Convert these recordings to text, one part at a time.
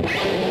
you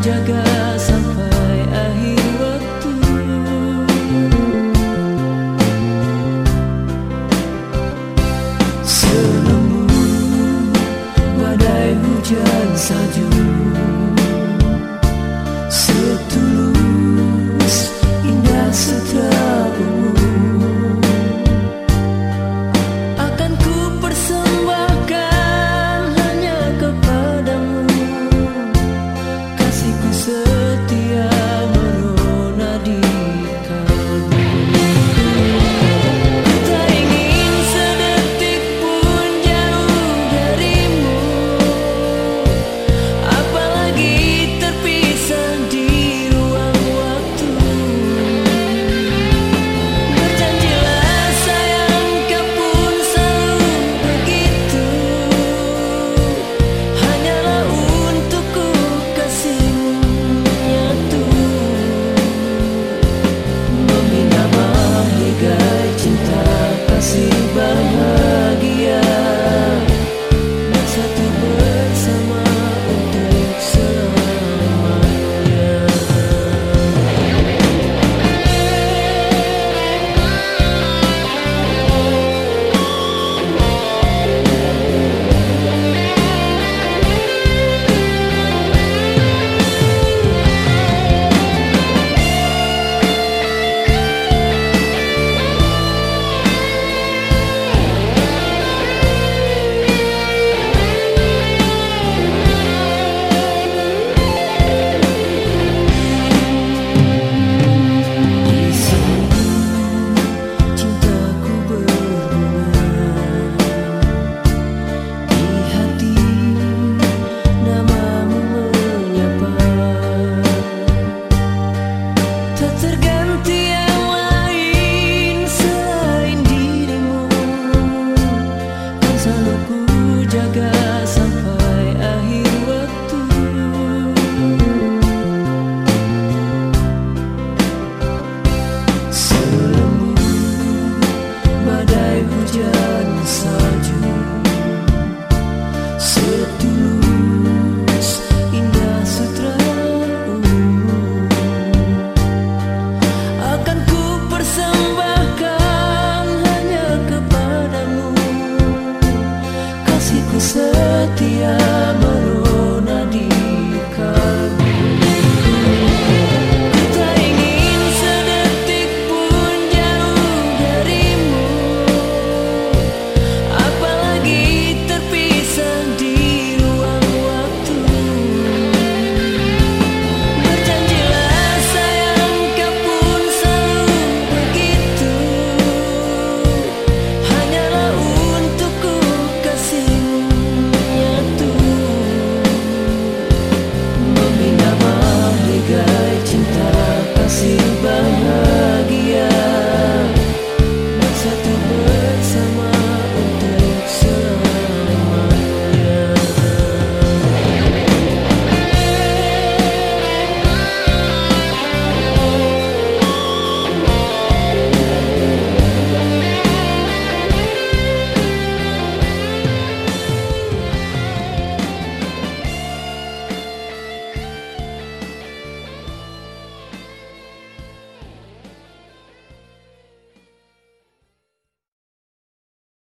jaga sampai akhir waktu. Selembut badai hujan salju.